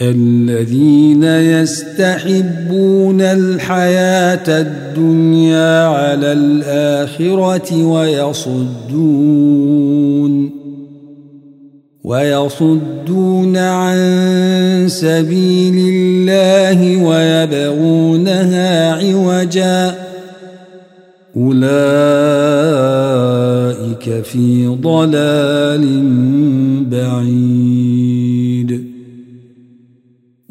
الذين يستحبون الحياة الدنيا على الآخرة ويصدون ويصدون عن سبيل الله ويبغونها عوجا أولئك في ضلال بعيد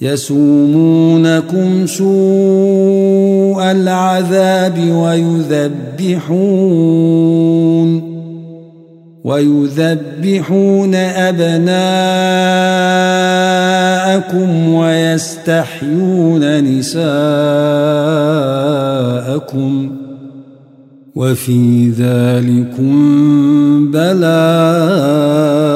يسومونكم سوء العذاب ويذبحون ويذبحون أبناءكم ويستحيون نساءكم وفي ذلكم بلاء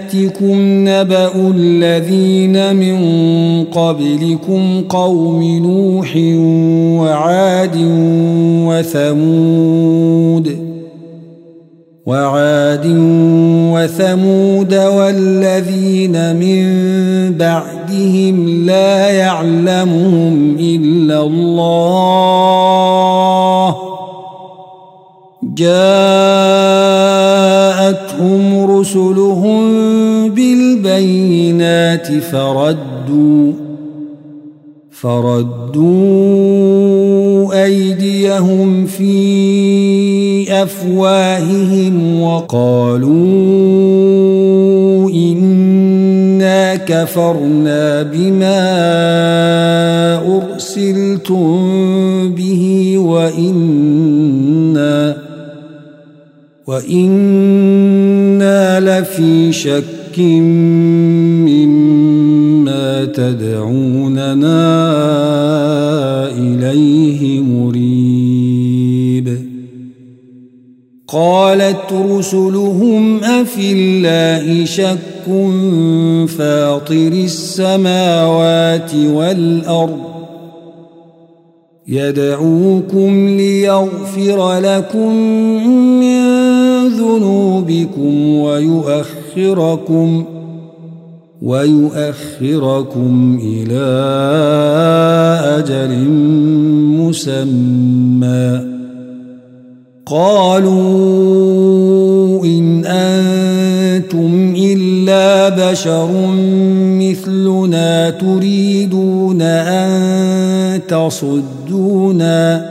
يأتكم نبأ الذين من قبلكم قوم نوح وعاد وثمود وعاد وثمود والذين من بعدهم لا يعلمهم إلا الله جاءتهم رسلهم بالبينات فردوا فردوا أيديهم في أفواههم وقالوا إن كفرنا بما أرسلتم به وإنا وإنا لفي شك مما تدعوننا إليه مريب. قالت رسلهم أفي الله شك فاطر السماوات والأرض. يدعوكم ليغفر لكم من ذنوبكم ويؤخركم ويؤخركم إلى أجل مسمى. قالوا إن أنتم إلا بشر مثلنا تريدون أن تصدونا.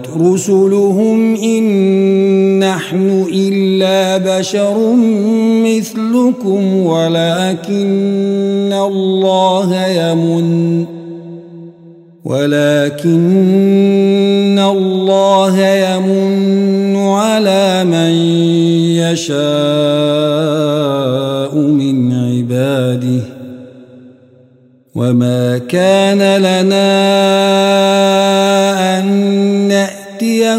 رسلهم إن نحن إلا بشر مثلكم ولكن الله يمن ولكن الله يمن على من يشاء من عباده وما كان لنا أن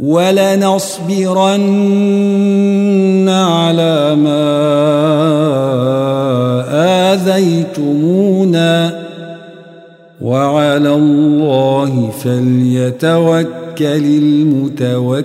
ولنصبرن على ما آذيتمونا وعلى الله فليتوكل المتوكلون.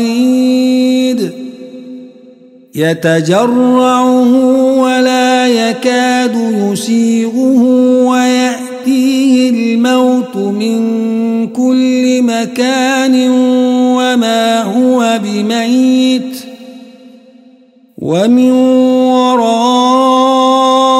صديد يتجرعه ولا يكاد يسيغه ويأتيه الموت من كل مكان وما هو بميت. ومن ورائه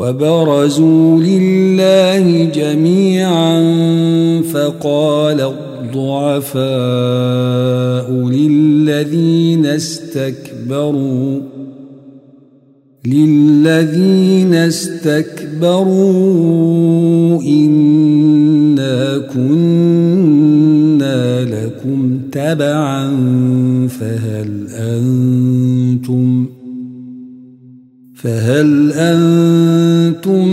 وبرزوا لله جميعا فقال الضعفاء للذين استكبروا للذين استكبروا إنا كنا لكم تبعا فهل أنتم فهل أنتم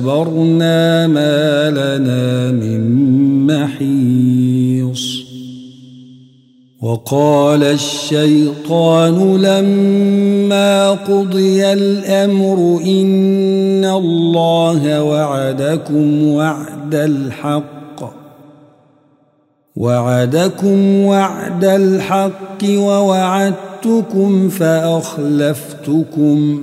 أم صبرنا ما لنا من محيص. وقال الشيطان لما قضي الأمر إن الله وعدكم وعد الحق. وعدكم وعد الحق ووعدتكم فأخلفتكم.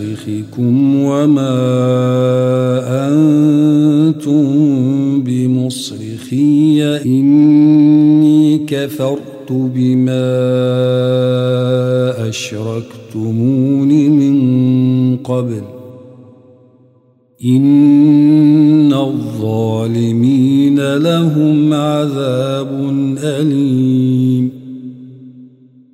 بمصرخكم وما أنتم بمصرخي إني كفرت بما أشركتمون من قبل إن الظالمين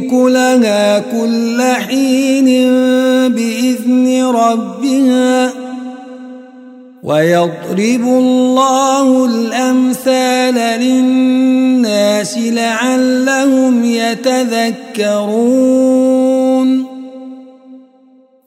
أكلها كل حين بإذن ربها ويضرب الله الأمثال للناس لعلهم يتذكرون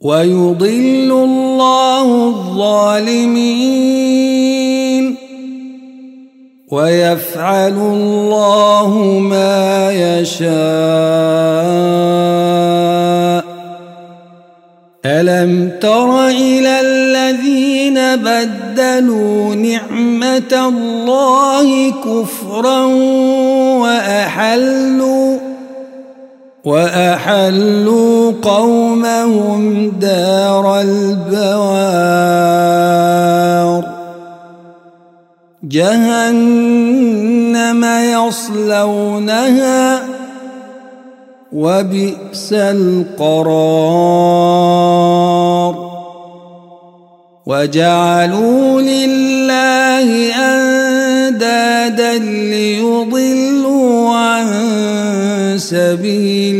ويضل الله الظالمين. ويفعل الله ما يشاء. ألم تر إلى الذين بدلوا نعمة الله كفرا وأحلوا وأحلوا قومهم دار البوار. جهنم يصلونها وبئس القرار. وجعلوا لله أندادا ليضلوا عن سبيله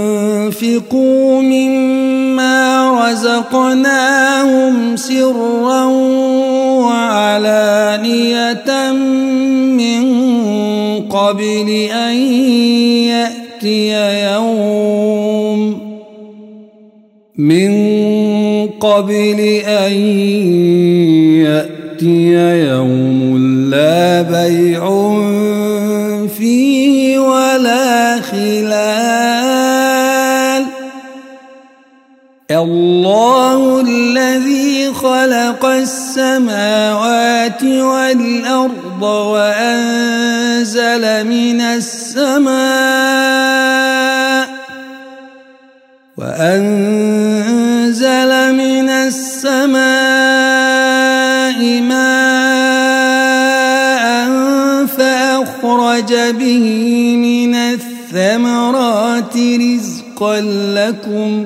مما رزقناهم سرا وعلانية من قبل أن يأتي يوم من قبل أن يأتي يوم لا بيع الله الذي خلق السماوات والأرض وأنزل من السماء وأنزل من السماء ماء فأخرج به من الثمرات رزقا لكم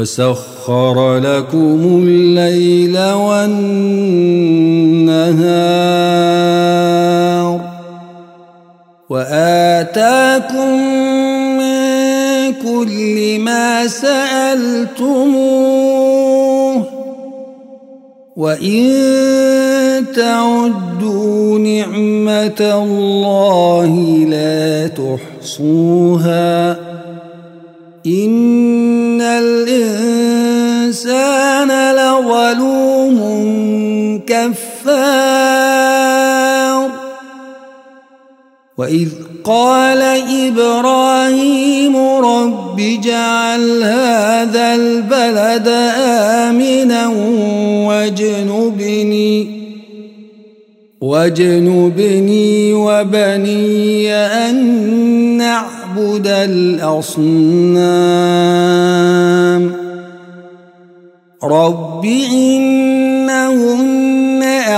وسخر لكم الليل والنهار وآتاكم من كل ما سألتموه وإن تعدوا نعمة الله لا تحصوها إن كفار وإذ قال إبراهيم رب اجعل هذا البلد آمنا واجنبني واجنبني وبني أن نعبد الأصنام. رب إنهن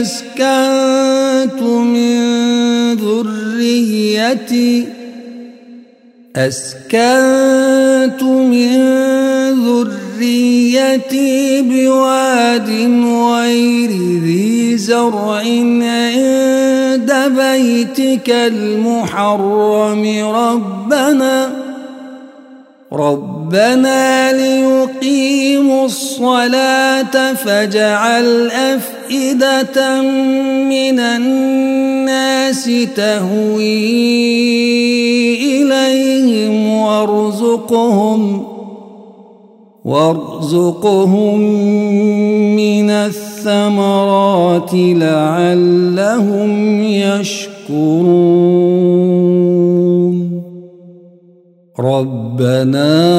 أسكنت من ذريتي. أسكنت من ذريتي بواد غير ذي زرع عند بيتك المحرم. ربنا ربنا ليقيموا الصلاة فاجعل أفئدة من الناس تهوي إليهم وارزقهم وارزقهم من الثمرات لعلهم يشكرون ربنا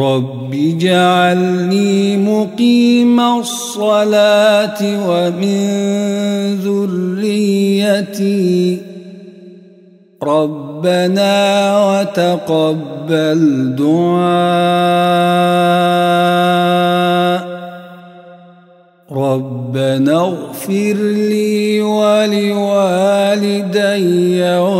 رب اجعلني مقيم الصلاة ومن ذريتي ربنا وتقبل دعاء ربنا اغفر لي ولوالدي وللمؤمنين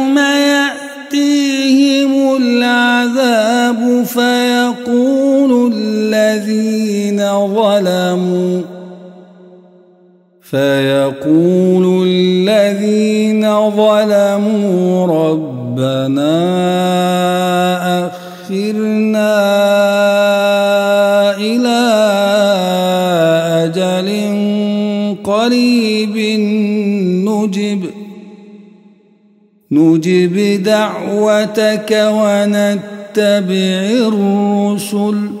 فيقول الذين ظلموا ربنا أخرنا إلى أجل قريب نجب نجب دعوتك ونتبع الرسل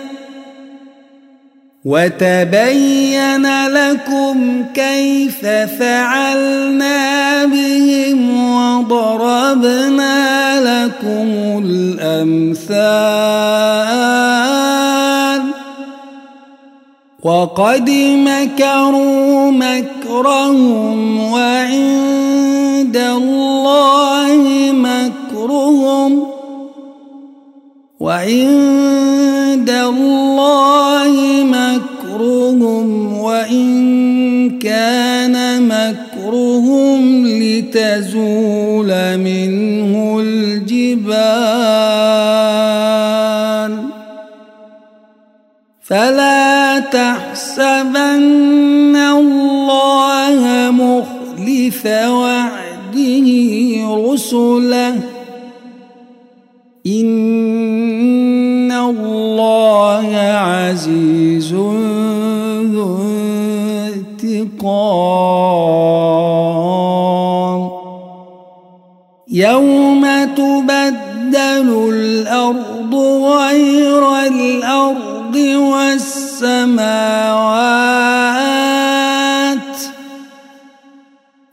وتبين لكم كيف فعلنا بهم وضربنا لكم الأمثال. وقد مكروا مكرهم وعند الله مكرهم وعند الله مكرهم.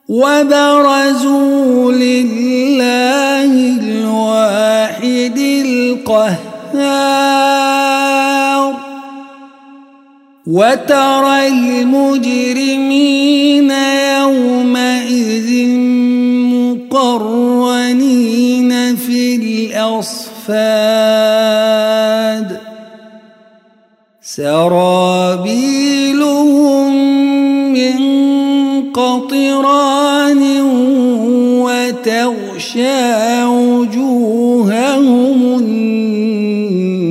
وبرزوا لله الواحد القهار. وترى المجرمين يومئذ مقرنين في الأصفاد. صفاد وتغشى وجوههم النار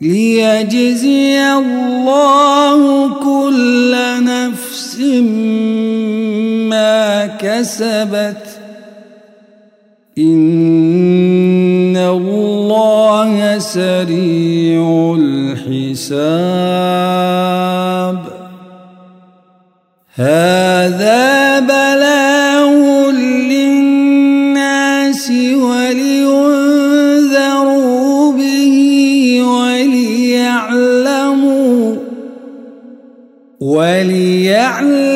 ليجزي الله كل نفس ما كسبت. إن الله سريع الحساب. هذا وليعلموا وليعلموا